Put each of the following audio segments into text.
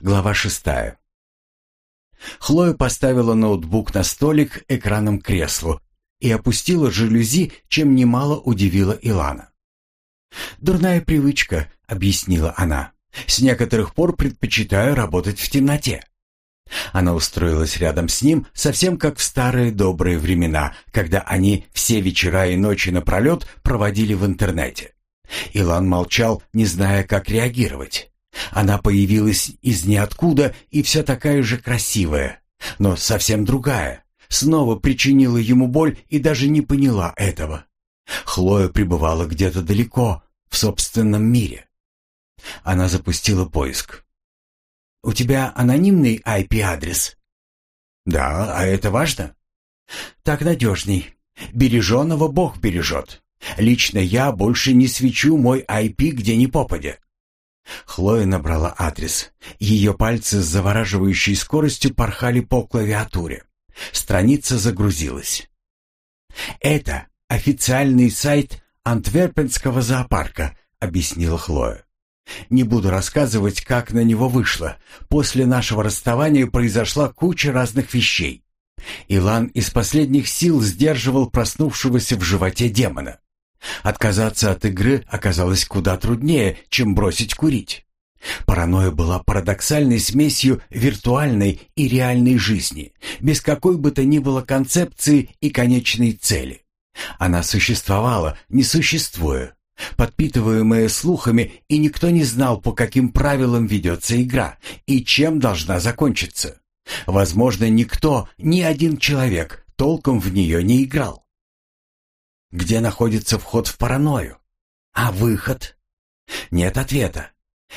Глава шестая. Хлоя поставила ноутбук на столик экраном к креслу и опустила жалюзи, чем немало удивила Илана. «Дурная привычка», — объяснила она. «С некоторых пор предпочитаю работать в темноте». Она устроилась рядом с ним, совсем как в старые добрые времена, когда они все вечера и ночи напролет проводили в интернете. Илан молчал, не зная, как реагировать. Она появилась из ниоткуда и все такая же красивая, но совсем другая. Снова причинила ему боль и даже не поняла этого. Хлоя пребывала где-то далеко, в собственном мире. Она запустила поиск. «У тебя анонимный IP-адрес?» «Да, а это важно?» «Так надежней. Береженого Бог бережет. Лично я больше не свечу мой IP где ни попадя. Хлоя набрала адрес. Ее пальцы с завораживающей скоростью порхали по клавиатуре. Страница загрузилась. «Это официальный сайт Антверпенского зоопарка», — объяснила Хлоя. «Не буду рассказывать, как на него вышло. После нашего расставания произошла куча разных вещей. Илан из последних сил сдерживал проснувшегося в животе демона. Отказаться от игры оказалось куда труднее, чем бросить курить. Паранойя была парадоксальной смесью виртуальной и реальной жизни, без какой бы то ни было концепции и конечной цели. Она существовала, не существуя, подпитываемая слухами, и никто не знал, по каким правилам ведется игра и чем должна закончиться. Возможно, никто, ни один человек толком в нее не играл. Где находится вход в паранойю? А выход? Нет ответа.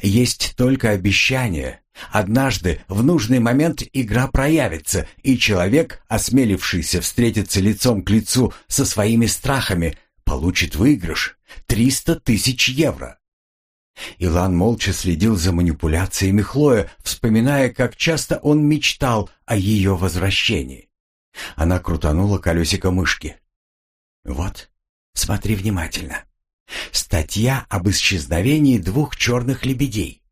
Есть только обещание. Однажды, в нужный момент, игра проявится, и человек, осмелившийся встретиться лицом к лицу со своими страхами, получит выигрыш — 300 тысяч евро. Илан молча следил за манипуляциями Хлоя, вспоминая, как часто он мечтал о ее возвращении. Она крутанула колесико мышки. Вот, смотри внимательно. Статья об исчезновении двух черных лебедей.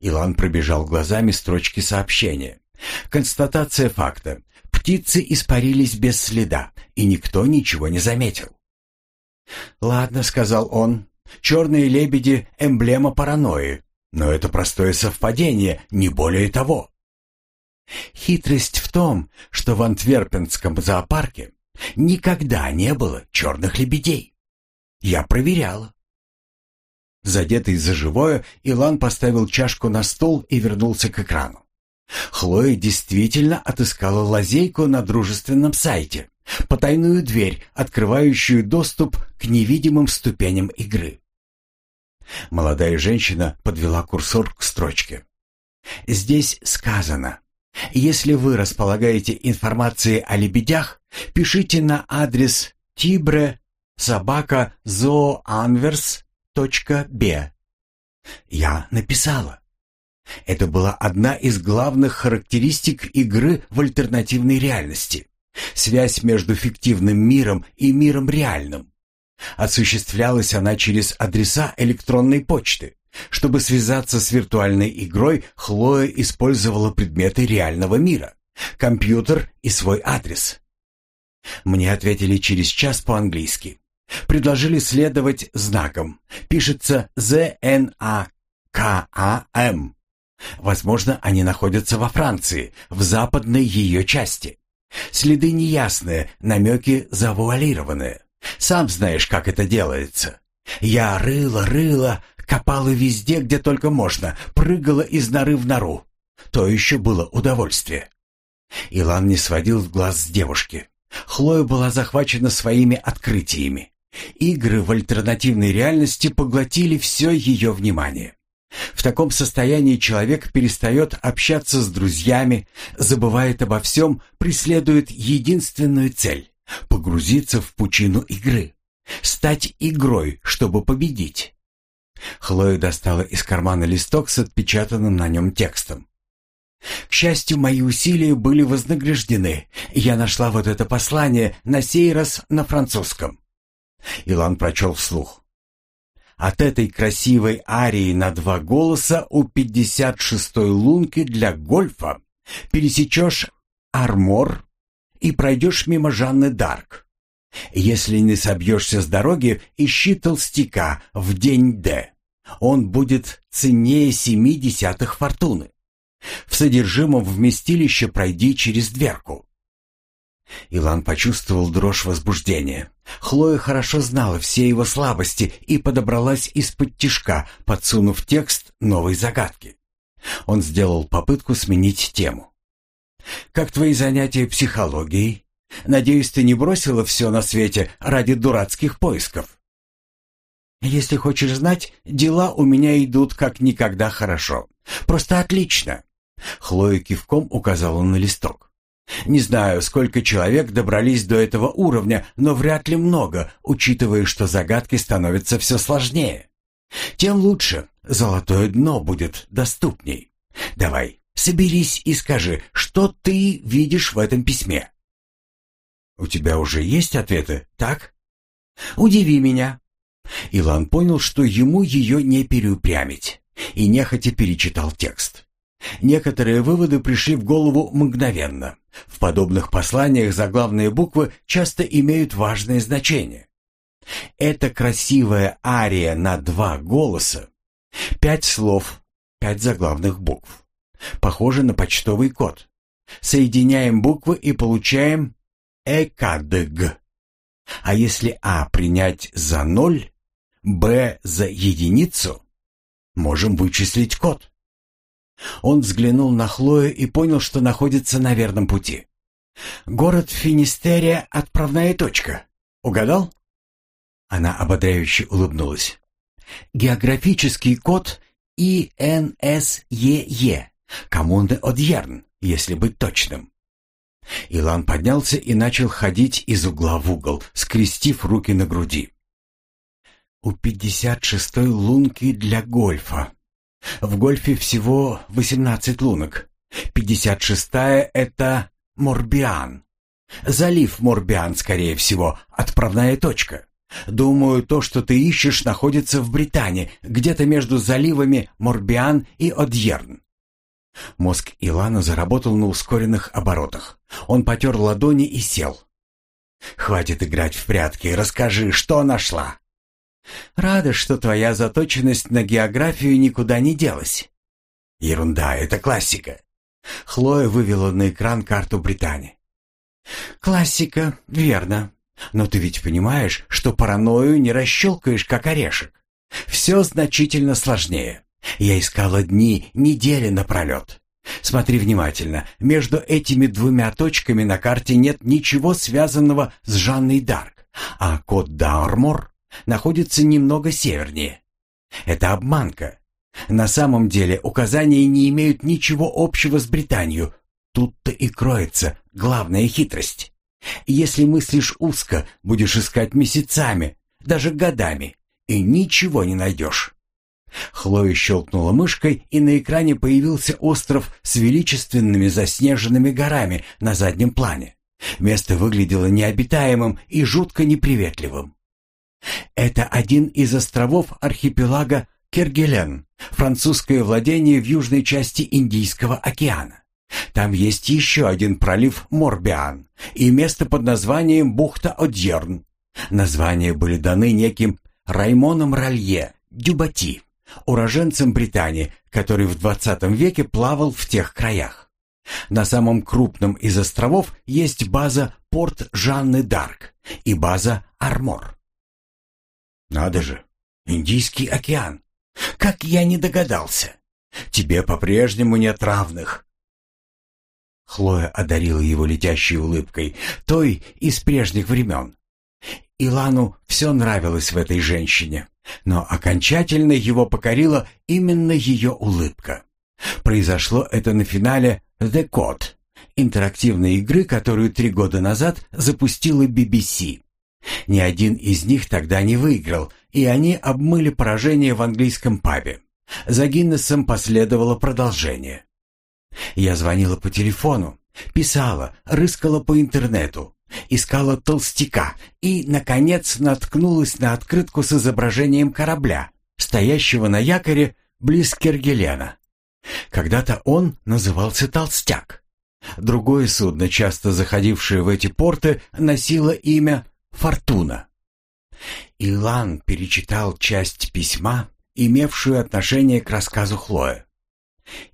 Илан пробежал глазами строчки сообщения. Констатация факта. Птицы испарились без следа, и никто ничего не заметил. «Ладно», — сказал он, — «черные лебеди — эмблема паранойи, но это простое совпадение, не более того». Хитрость в том, что в Антверпенском зоопарке Никогда не было черных лебедей. Я проверяла. Задетый за живое, Илан поставил чашку на стол и вернулся к экрану. Хлоя действительно отыскала лазейку на дружественном сайте, потайную дверь, открывающую доступ к невидимым ступеням игры. Молодая женщина подвела курсор к строчке. Здесь сказано если вы располагаете информацией о лебедях, пишите на адрес tibre собака zooanvers.b. Я написала. Это была одна из главных характеристик игры в альтернативной реальности. Связь между фиктивным миром и миром реальным. Осуществлялась она через адреса электронной почты. Чтобы связаться с виртуальной игрой, Хлоя использовала предметы реального мира, компьютер и свой адрес. Мне ответили через час по-английски. Предложили следовать знакам. Пишется З-Н-А-К-А-М. Возможно, они находятся во Франции, в западной ее части. Следы неясные, намеки завуалированные. Сам знаешь, как это делается. Я рыла, рыла, Копала везде, где только можно, прыгала из норы в нору. То еще было удовольствие. Илан не сводил глаз с девушки. Хлоя была захвачена своими открытиями. Игры в альтернативной реальности поглотили все ее внимание. В таком состоянии человек перестает общаться с друзьями, забывает обо всем, преследует единственную цель — погрузиться в пучину игры, стать игрой, чтобы победить. Хлоя достала из кармана листок с отпечатанным на нем текстом. К счастью, мои усилия были вознаграждены. Я нашла вот это послание, на сей раз на французском. Илан прочел вслух. От этой красивой арии на два голоса у 56-й лунки для гольфа пересечешь Армор и пройдешь мимо Жанны Дарк. Если не собьешься с дороги, ищи толстяка в день Д. Он будет ценнее семи десятых фортуны. В содержимом вместилище пройди через дверку. Илан почувствовал дрожь возбуждения. Хлоя хорошо знала все его слабости и подобралась из-под тишка, подсунув текст новой загадки. Он сделал попытку сменить тему. «Как твои занятия психологией? Надеюсь, ты не бросила все на свете ради дурацких поисков?» «Если хочешь знать, дела у меня идут как никогда хорошо. Просто отлично!» Хлоя кивком указала на листок. Не знаю, сколько человек добрались до этого уровня, но вряд ли много, учитывая, что загадки становятся все сложнее. Тем лучше, золотое дно будет доступней. Давай, соберись и скажи, что ты видишь в этом письме. У тебя уже есть ответы, так? Удиви меня. Илан понял, что ему ее не переупрямить, и нехотя перечитал текст. Некоторые выводы пришли в голову мгновенно. В подобных посланиях заглавные буквы часто имеют важное значение. Это красивая ария на два голоса. Пять слов, пять заглавных букв. Похоже на почтовый код. Соединяем буквы и получаем ЭКДГ. А если А принять за ноль, Б за единицу, можем вычислить код. Он взглянул на Хлою и понял, что находится на верном пути. «Город Финистерия — отправная точка. Угадал?» Она ободряюще улыбнулась. «Географический код ИНСЕЕ, коммуны Одьерн, если быть точным». Илан поднялся и начал ходить из угла в угол, скрестив руки на груди. «У пятьдесят шестой лунки для гольфа», в гольфе всего 18 лунок. 56-я — это Морбиан. Залив Морбиан, скорее всего, отправная точка. Думаю, то, что ты ищешь, находится в Британии, где-то между заливами Морбиан и Одьерн. Мозг Илана заработал на ускоренных оборотах. Он потер ладони и сел. «Хватит играть в прятки, расскажи, что нашла?» Рада, что твоя заточенность на географию никуда не делась. Ерунда, это классика. Хлоя вывела на экран карту Британии. Классика, верно. Но ты ведь понимаешь, что паранойю не расщелкаешь, как орешек. Все значительно сложнее. Я искала дни, недели напролет. Смотри внимательно. Между этими двумя точками на карте нет ничего связанного с Жанной Дарк. А код Дармор находится немного севернее. Это обманка. На самом деле указания не имеют ничего общего с Британией. Тут-то и кроется главная хитрость. Если мыслишь узко, будешь искать месяцами, даже годами, и ничего не найдешь. Хлоя щелкнула мышкой, и на экране появился остров с величественными заснеженными горами на заднем плане. Место выглядело необитаемым и жутко неприветливым. Это один из островов архипелага Кергелен, французское владение в южной части Индийского океана. Там есть еще один пролив Морбиан и место под названием бухта Одьерн. Названия были даны неким Раймоном Ралье Дюбати, уроженцем Британии, который в 20 веке плавал в тех краях. На самом крупном из островов есть база порт Жанны Дарк и база Армор. Надо же, Индийский океан. Как я не догадался. Тебе по-прежнему нет равных. Хлоя одарила его летящей улыбкой, той из прежних времен. Илану все нравилось в этой женщине, но окончательно его покорила именно ее улыбка. Произошло это на финале «The Code» интерактивной игры, которую три года назад запустила BBC. Ни один из них тогда не выиграл, и они обмыли поражение в английском пабе. За Гиннесом последовало продолжение. Я звонила по телефону, писала, рыскала по интернету, искала толстяка и, наконец, наткнулась на открытку с изображением корабля, стоящего на якоре близ Кергелена. Когда-то он назывался «Толстяк». Другое судно, часто заходившее в эти порты, носило имя «Фортуна». Илан перечитал часть письма, имевшую отношение к рассказу Хлоя.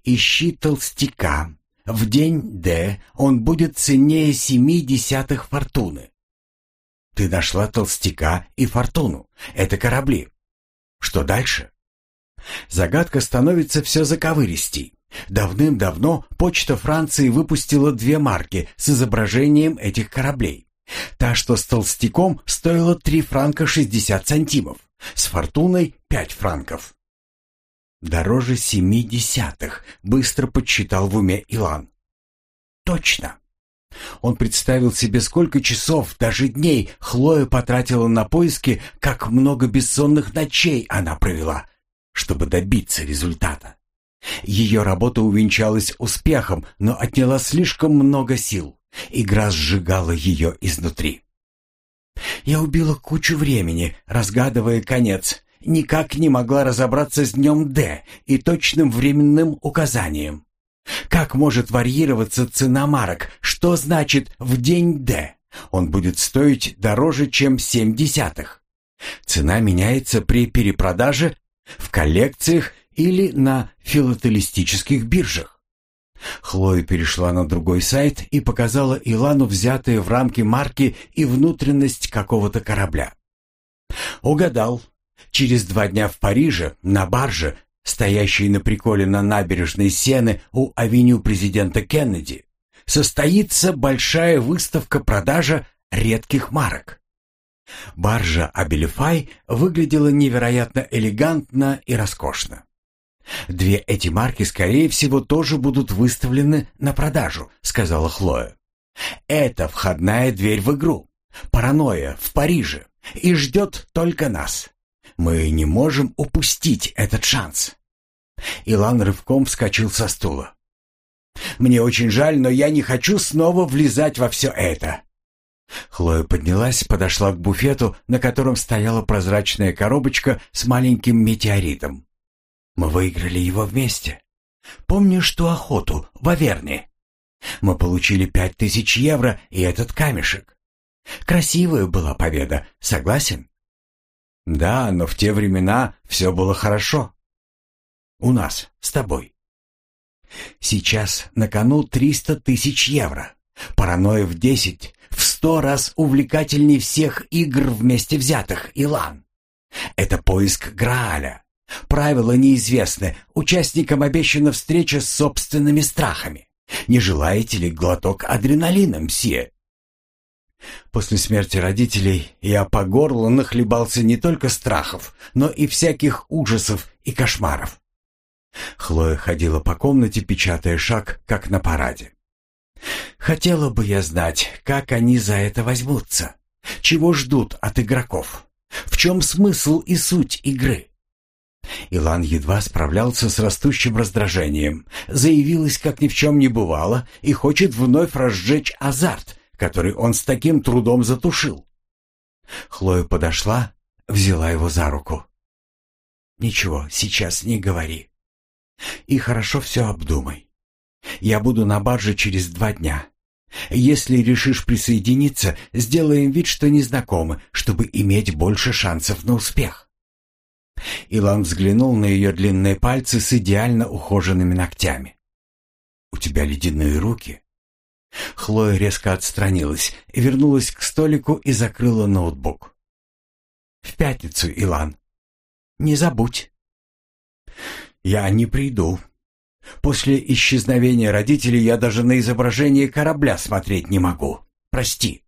«Ищи толстяка. В день Д он будет ценнее семи десятых фортуны». «Ты нашла толстяка и фортуну. Это корабли. Что дальше?» Загадка становится все заковыристей. Давным-давно почта Франции выпустила две марки с изображением этих кораблей. Та, что с толстяком, стоила 3 франка 60 сантимов, с фортуной 5 франков. Дороже семи десятых, быстро подсчитал в уме Илан. Точно. Он представил себе, сколько часов, даже дней Хлоя потратила на поиски, как много бессонных ночей она провела, чтобы добиться результата. Ее работа увенчалась успехом, но отняла слишком много сил. Игра сжигала ее изнутри. Я убила кучу времени, разгадывая конец. Никак не могла разобраться с днем Д и точным временным указанием. Как может варьироваться цена марок? Что значит «в день Д»? Он будет стоить дороже, чем семь десятых. Цена меняется при перепродаже, в коллекциях или на филателистических биржах. Хлоя перешла на другой сайт и показала Илану взятые в рамки марки и внутренность какого-то корабля. Угадал. Через два дня в Париже, на барже, стоящей на приколе на набережной Сены у авеню президента Кеннеди, состоится большая выставка-продажа редких марок. Баржа Абелифай выглядела невероятно элегантно и роскошно. «Две эти марки, скорее всего, тоже будут выставлены на продажу», — сказала Хлоя. «Это входная дверь в игру. Паранойя в Париже. И ждет только нас. Мы не можем упустить этот шанс». Илан рывком вскочил со стула. «Мне очень жаль, но я не хочу снова влезать во все это. Хлоя поднялась, подошла к буфету, на котором стояла прозрачная коробочка с маленьким метеоритом. Мы выиграли его вместе. Помнишь ту охоту в Аверне? Мы получили пять тысяч евро и этот камешек. Красивая была победа, согласен? Да, но в те времена все было хорошо. У нас, с тобой. Сейчас на кону триста тысяч евро. Паранойя в десять, в сто раз увлекательней всех игр вместе взятых, Илан. Это поиск Грааля, Правила неизвестны. Участникам обещана встреча с собственными страхами. Не желаете ли глоток адреналина, мсье? После смерти родителей я по горло нахлебался не только страхов, но и всяких ужасов и кошмаров. Хлоя ходила по комнате, печатая шаг, как на параде. Хотела бы я знать, как они за это возьмутся. Чего ждут от игроков? В чем смысл и суть игры? Илан едва справлялся с растущим раздражением. Заявилась, как ни в чем не бывало, и хочет вновь разжечь азарт, который он с таким трудом затушил. Хлоя подошла, взяла его за руку. «Ничего, сейчас не говори. И хорошо все обдумай. Я буду на барже через два дня. Если решишь присоединиться, сделаем вид, что незнакомы, чтобы иметь больше шансов на успех». Илан взглянул на ее длинные пальцы с идеально ухоженными ногтями. «У тебя ледяные руки». Хлоя резко отстранилась, вернулась к столику и закрыла ноутбук. «В пятницу, Илан. Не забудь». «Я не приду. После исчезновения родителей я даже на изображение корабля смотреть не могу. Прости».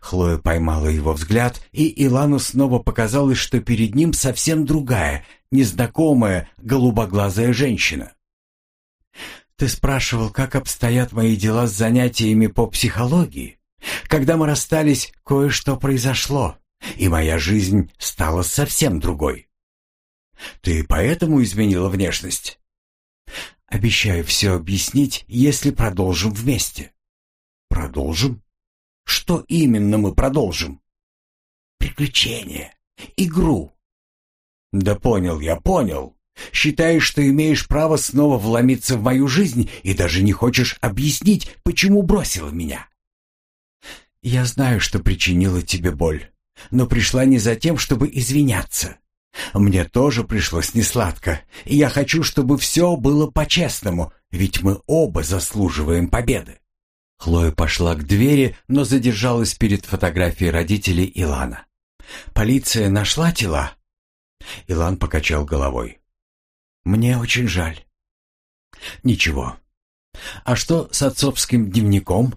Хлоя поймала его взгляд, и Илану снова показалось, что перед ним совсем другая, незнакомая, голубоглазая женщина. «Ты спрашивал, как обстоят мои дела с занятиями по психологии? Когда мы расстались, кое-что произошло, и моя жизнь стала совсем другой. Ты поэтому изменила внешность?» «Обещаю все объяснить, если продолжим вместе». «Продолжим? Что именно мы продолжим? Приключение. Игру. Да понял я, понял. Считаешь, что имеешь право снова вломиться в мою жизнь и даже не хочешь объяснить, почему бросила меня. Я знаю, что причинила тебе боль, но пришла не за тем, чтобы извиняться. Мне тоже пришлось несладко, и я хочу, чтобы все было по-честному, ведь мы оба заслуживаем победы. Хлоя пошла к двери, но задержалась перед фотографией родителей Илана. «Полиция нашла тела?» Илан покачал головой. «Мне очень жаль». «Ничего. А что с отцовским дневником?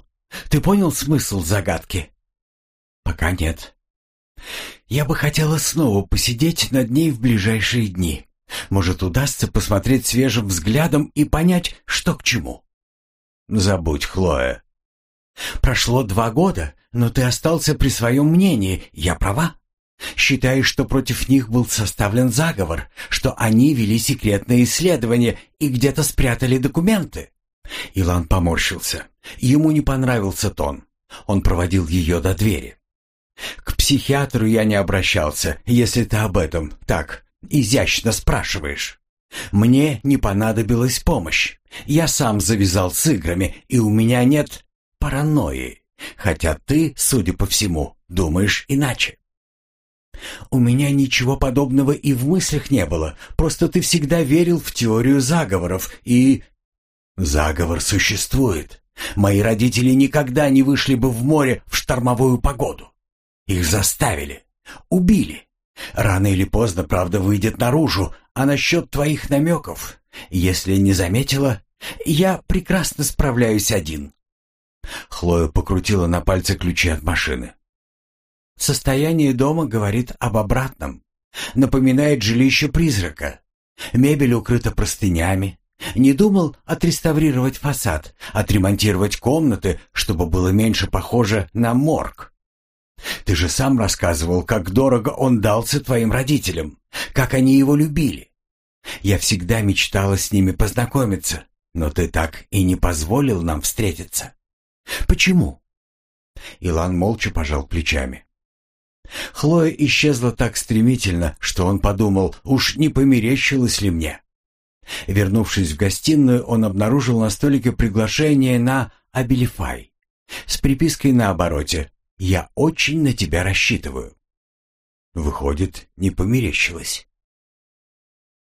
Ты понял смысл загадки?» «Пока нет. Я бы хотела снова посидеть над ней в ближайшие дни. Может, удастся посмотреть свежим взглядом и понять, что к чему». «Забудь, Хлоя. Прошло два года, но ты остался при своем мнении. Я права? Считаешь, что против них был составлен заговор, что они вели секретное исследование и где-то спрятали документы?» Илан поморщился. Ему не понравился тон. Он проводил ее до двери. «К психиатру я не обращался, если ты об этом так изящно спрашиваешь. Мне не понадобилась помощь. Я сам завязал с играми, и у меня нет паранойи, хотя ты, судя по всему, думаешь иначе. У меня ничего подобного и в мыслях не было, просто ты всегда верил в теорию заговоров и... Заговор существует. Мои родители никогда не вышли бы в море в штормовую погоду. Их заставили, убили. Рано или поздно правда выйдет наружу, а насчет твоих намеков, если не заметила, я прекрасно справляюсь один. Хлоя покрутила на пальце ключи от машины. Состояние дома говорит об обратном. Напоминает жилище призрака. Мебель укрыта простынями. Не думал отреставрировать фасад, отремонтировать комнаты, чтобы было меньше похоже на морг. Ты же сам рассказывал, как дорого он дался твоим родителям, как они его любили. Я всегда мечтала с ними познакомиться, но ты так и не позволил нам встретиться. Почему? Илан молча пожал плечами. Хлоя исчезла так стремительно, что он подумал, уж не померещилось ли мне. Вернувшись в гостиную, он обнаружил на столике приглашение на Абилифай с припиской на обороте «Я очень на тебя рассчитываю». Выходит, не померещилось.